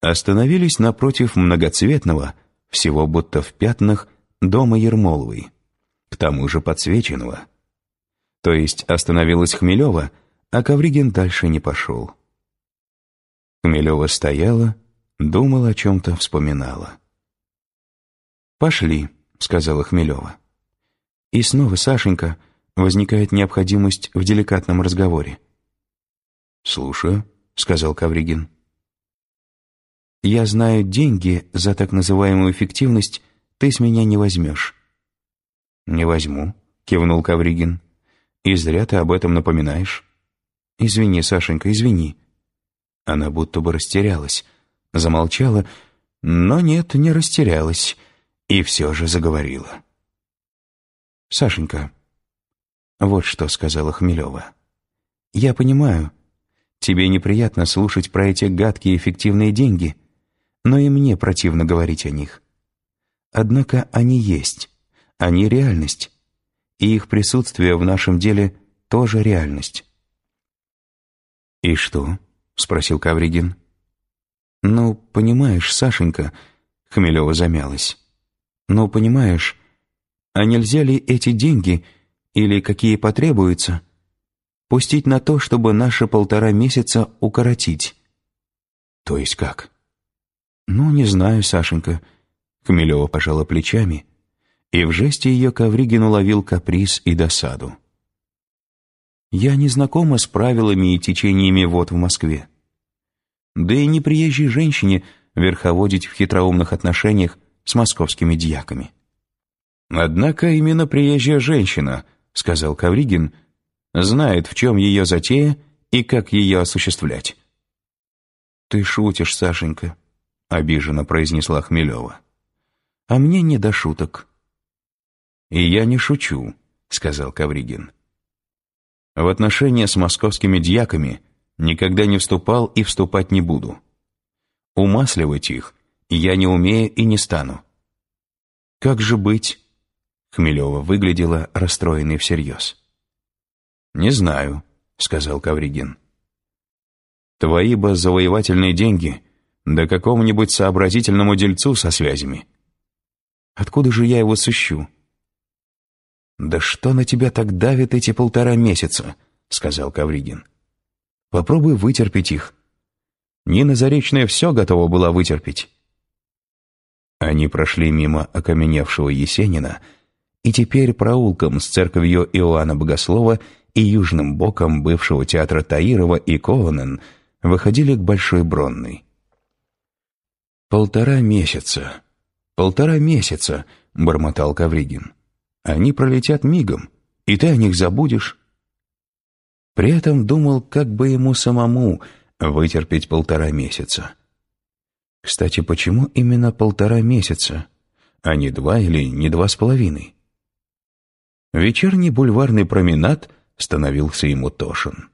остановились напротив многоцветного, всего будто в пятнах, дома Ермоловой, к тому же подсвеченного. То есть остановилась Хмелева, а Ковригин дальше не пошел. Хмелева стояла, думала о чем-то, вспоминала. «Пошли», — сказала Хмелева. И снова, Сашенька, возникает необходимость в деликатном разговоре. «Слушаю», — сказал Кавригин. «Я знаю, деньги за так называемую эффективность ты с меня не возьмешь». «Не возьму», — кивнул Кавригин. «И зря ты об этом напоминаешь». «Извини, Сашенька, извини». Она будто бы растерялась, замолчала, но нет, не растерялась, и все же заговорила. «Сашенька, вот что сказала Хмелева. Я понимаю, тебе неприятно слушать про эти гадкие эффективные деньги, но и мне противно говорить о них. Однако они есть, они реальность, и их присутствие в нашем деле тоже реальность». «И что?» — спросил Кавригин. «Ну, понимаешь, Сашенька...» — Хмелева замялась. «Ну, понимаешь, а нельзя ли эти деньги, или какие потребуются, пустить на то, чтобы наши полтора месяца укоротить?» «То есть как?» «Ну, не знаю, Сашенька». Хмелева пожала плечами, и в жесте ее Ковригин уловил каприз и досаду. Я не знакома с правилами и течениями вод в Москве. Да и не приезжей женщине верховодить в хитроумных отношениях с московскими дьяками. «Однако именно приезжая женщина», — сказал Кавригин, «знает, в чем ее затея и как ее осуществлять». «Ты шутишь, Сашенька», — обиженно произнесла Хмелева. «А мне не до шуток». «И я не шучу», — сказал Кавригин. В отношения с московскими дьяками никогда не вступал и вступать не буду. Умасливать их я не умею и не стану. Как же быть? Хмелева выглядела расстроенной всерьез. «Не знаю», — сказал Кавригин. «Твои бы завоевательные деньги да какому-нибудь сообразительному дельцу со связями». «Откуда же я его сыщу?» «Да что на тебя так давит эти полтора месяца?» — сказал Кавригин. «Попробуй вытерпеть их. Нина Заречная все готова была вытерпеть». Они прошли мимо окаменевшего Есенина и теперь проулком с церковью Иоанна Богослова и южным боком бывшего театра Таирова и Коонен выходили к Большой Бронной. «Полтора месяца, полтора месяца», — бормотал Кавригин. Они пролетят мигом, и ты о них забудешь. При этом думал, как бы ему самому вытерпеть полтора месяца. Кстати, почему именно полтора месяца, а не два или не два с половиной? Вечерний бульварный променад становился ему тошен.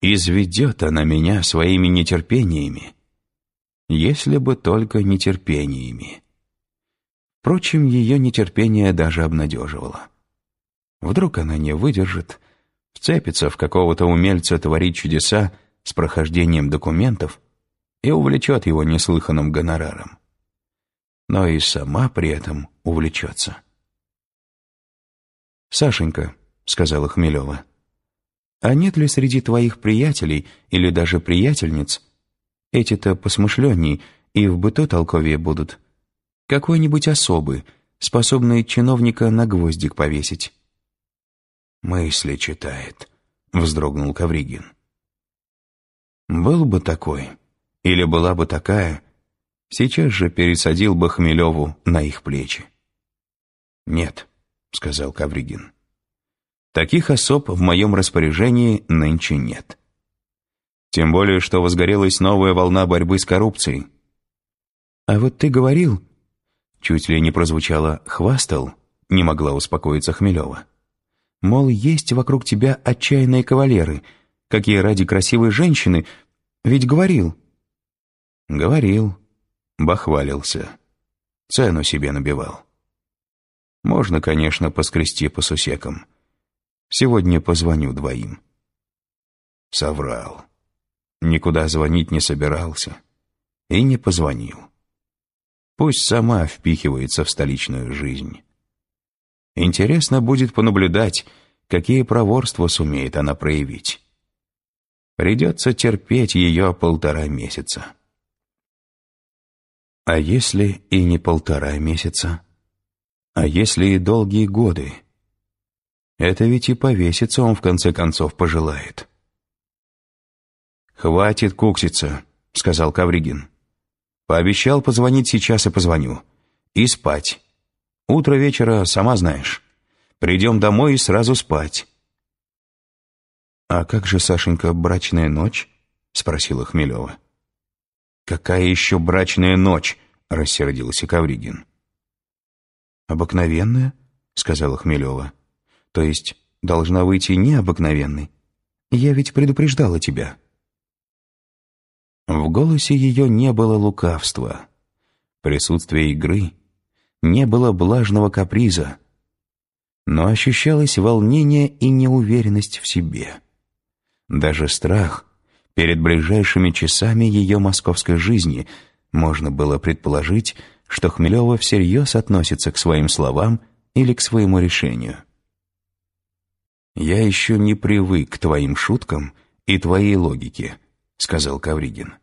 Изведет она меня своими нетерпениями, если бы только нетерпениями. Впрочем, ее нетерпение даже обнадеживало. Вдруг она не выдержит, вцепится в какого-то умельца творить чудеса с прохождением документов и увлечет его неслыханным гонораром. Но и сама при этом увлечется. «Сашенька», — сказала Хмелева, — «а нет ли среди твоих приятелей или даже приятельниц, эти-то посмышленней и в быту толковее будут, какой-нибудь особый, способный чиновника на гвоздик повесить. «Мысли читает», — вздрогнул Кавригин. «Был бы такой, или была бы такая, сейчас же пересадил бы Хмелеву на их плечи». «Нет», — сказал Кавригин. «Таких особ в моем распоряжении нынче нет. Тем более, что возгорелась новая волна борьбы с коррупцией». «А вот ты говорил», Чуть ли не прозвучало «хвастал», не могла успокоиться Хмелева. Мол, есть вокруг тебя отчаянные кавалеры, какие ради красивой женщины, ведь говорил. Говорил, бахвалился, цену себе набивал. Можно, конечно, поскрести по сусекам. Сегодня позвоню двоим. Соврал. Никуда звонить не собирался и не позвонил. Пусть сама впихивается в столичную жизнь. Интересно будет понаблюдать, какие проворства сумеет она проявить. Придется терпеть ее полтора месяца. А если и не полтора месяца? А если и долгие годы? Это ведь и повеситься он в конце концов пожелает. «Хватит кукситься», — сказал Кавригин. «Пообещал позвонить сейчас и позвоню. И спать. Утро вечера, сама знаешь. Придем домой и сразу спать». «А как же, Сашенька, брачная ночь?» — спросила Хмелева. «Какая еще брачная ночь?» — рассердился Кавригин. «Обыкновенная?» — сказала Хмелева. «То есть должна выйти необыкновенной? Я ведь предупреждала тебя». В голосе ее не было лукавства, присутствия игры, не было блажного каприза, но ощущалось волнение и неуверенность в себе. Даже страх перед ближайшими часами ее московской жизни можно было предположить, что Хмелева всерьез относится к своим словам или к своему решению. «Я еще не привык к твоим шуткам и твоей логике», — сказал Кавригин.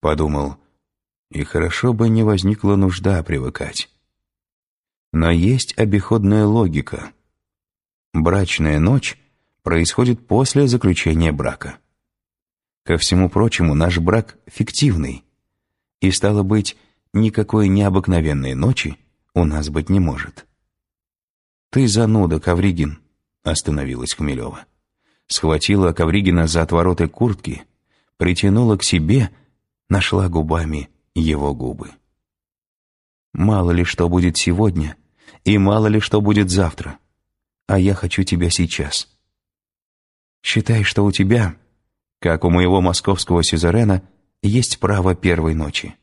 Подумал, и хорошо бы не возникла нужда привыкать. Но есть обиходная логика. Брачная ночь происходит после заключения брака. Ко всему прочему, наш брак фиктивный, и, стало быть, никакой необыкновенной ночи у нас быть не может. «Ты зануда, Ковригин», — остановилась Хмелева. Схватила Ковригина за отвороты куртки, притянула к себе, нашла губами его губы. «Мало ли что будет сегодня, и мало ли что будет завтра, а я хочу тебя сейчас. Считай, что у тебя, как у моего московского сюзерена, есть право первой ночи».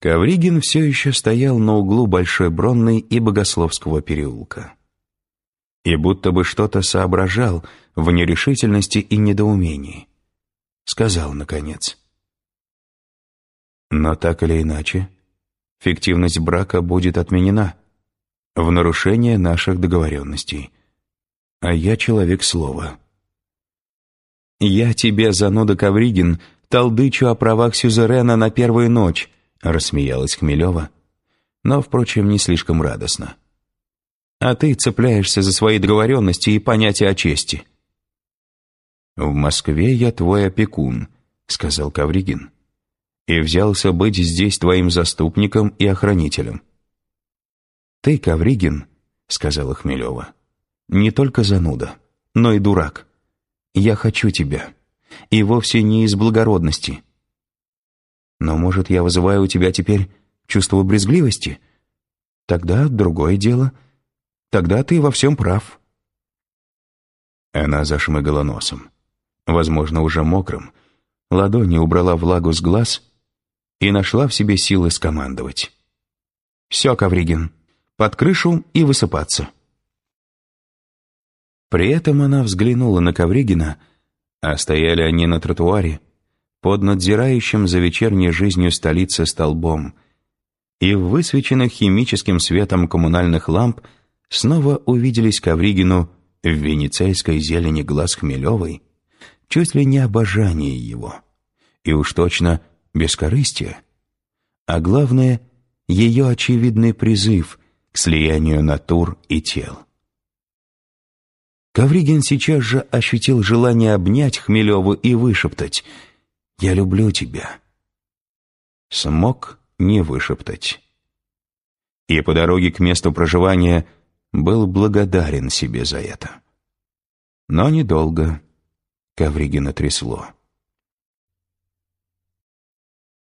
Ковригин все еще стоял на углу Большой Бронной и Богословского переулка. И будто бы что-то соображал в нерешительности и недоумении. Сказал, наконец. Но так или иначе, фиктивность брака будет отменена в нарушение наших договоренностей. А я человек слова. «Я тебе, зануда Ковригин, толдычу о правах сюзерена на первую ночь», рассмеялась Хмелева, но, впрочем, не слишком радостно. «А ты цепляешься за свои договоренности и понятия о чести». «В Москве я твой опекун», — сказал Кавригин, «и взялся быть здесь твоим заступником и охранителем». «Ты, Кавригин», — сказала Хмелева, «не только зануда, но и дурак. Я хочу тебя, и вовсе не из благородности». Но, может, я вызываю у тебя теперь чувство брезгливости? Тогда другое дело. Тогда ты во всем прав». Она зашмыгала носом, возможно, уже мокрым, ладони убрала влагу с глаз и нашла в себе силы скомандовать. «Все, Ковригин, под крышу и высыпаться». При этом она взглянула на Ковригина, а стояли они на тротуаре, под надзирающим за вечерней жизнью столицы столбом, и в высвеченных химическим светом коммунальных ламп снова увиделись Ковригину в венецейской зелени глаз Хмелевой, чуть ли не обожание его, и уж точно бескорыстие, а главное — ее очевидный призыв к слиянию натур и тел. Ковригин сейчас же ощутил желание обнять Хмелеву и вышептать — «Я люблю тебя». Смог не вышептать. И по дороге к месту проживания был благодарен себе за это. Но недолго Ковригина трясло.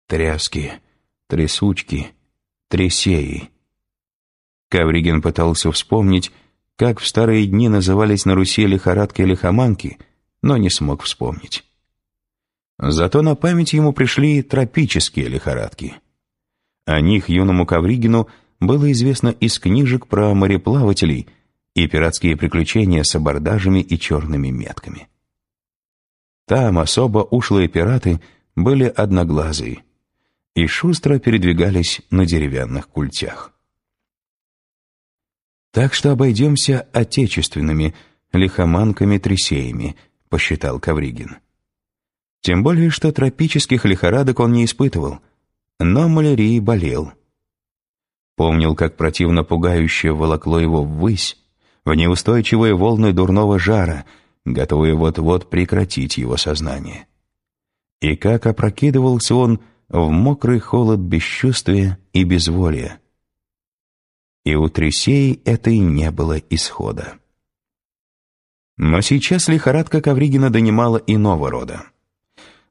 Тряски, трясучки, трясеи. Ковригин пытался вспомнить, как в старые дни назывались на Руси лихорадки и лихоманки, но не смог вспомнить. Зато на память ему пришли тропические лихорадки. О них юному Ковригину было известно из книжек про мореплавателей и пиратские приключения с абордажами и черными метками. Там особо ушлые пираты были одноглазые и шустро передвигались на деревянных культях. «Так что обойдемся отечественными лихоманками-тресеями», — посчитал Кавригин. Тем более, что тропических лихорадок он не испытывал, но малярией болел. Помнил, как противно пугающе волокло его ввысь, в неустойчивые волны дурного жара, готовые вот-вот прекратить его сознание. И как опрокидывался он в мокрый холод бесчувствия и безволия. И у Тресей этой не было исхода. Но сейчас лихорадка Ковригина донимала иного рода.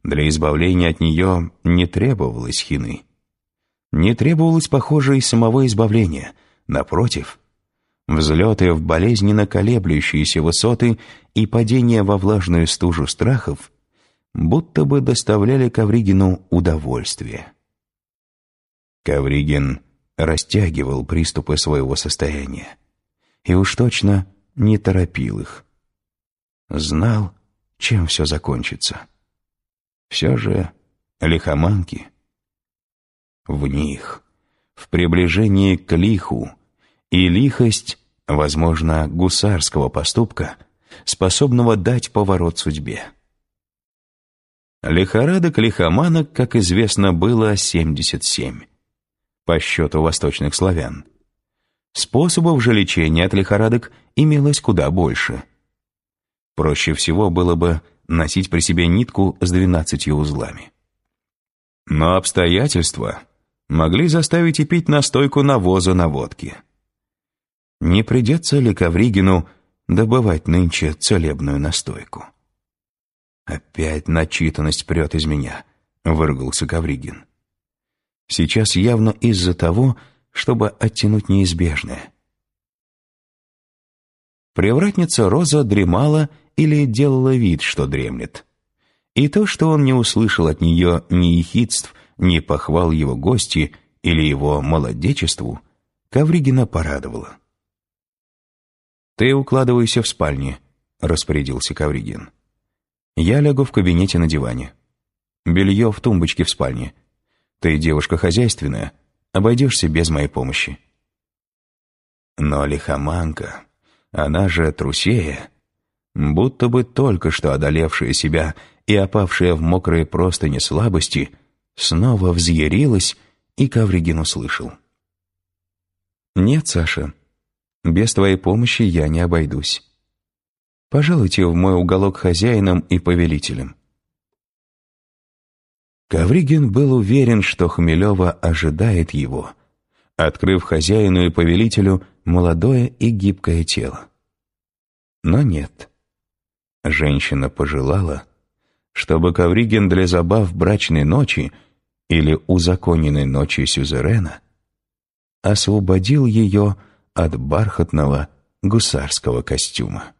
Для избавления от нее не требовалось хины. Не требовалось, похоже, и самого избавления. Напротив, взлеты в болезненно колеблющиеся высоты и падения во влажную стужу страхов будто бы доставляли Ковригину удовольствие. Ковригин растягивал приступы своего состояния и уж точно не торопил их знал, чем все закончится. Все же лихоманки. В них, в приближении к лиху, и лихость, возможно, гусарского поступка, способного дать поворот судьбе. Лихорадок лихоманок, как известно, было 77, по счету восточных славян. Способов же лечения от лихорадок имелось куда больше – Проще всего было бы носить при себе нитку с двенадцатью узлами. Но обстоятельства могли заставить и пить настойку навоза на водке. Не придется ли Ковригину добывать нынче целебную настойку? «Опять начитанность прет из меня», — выругался Ковригин. «Сейчас явно из-за того, чтобы оттянуть неизбежное». Привратница Роза дремала или делала вид, что дремлет. И то, что он не услышал от нее ни ехидств, ни похвал его гости или его молодечеству, Ковригина порадовало. «Ты укладывайся в спальне», — распорядился Ковригин. «Я лягу в кабинете на диване. Белье в тумбочке в спальне. Ты девушка хозяйственная, обойдешься без моей помощи». Но лихоманка, она же трусея, будто бы только что одолевшая себя и опавшая в мокрые простыни слабости, снова взъярилась, и Кавригин услышал. «Нет, Саша, без твоей помощи я не обойдусь. Пожалуйте в мой уголок хозяином и повелителем». Кавригин был уверен, что Хмелева ожидает его, открыв хозяину и повелителю молодое и гибкое тело. Но нет. Женщина пожелала, чтобы Ковригин для забав брачной ночи или узаконенной ночи сюзерена освободил ее от бархатного гусарского костюма.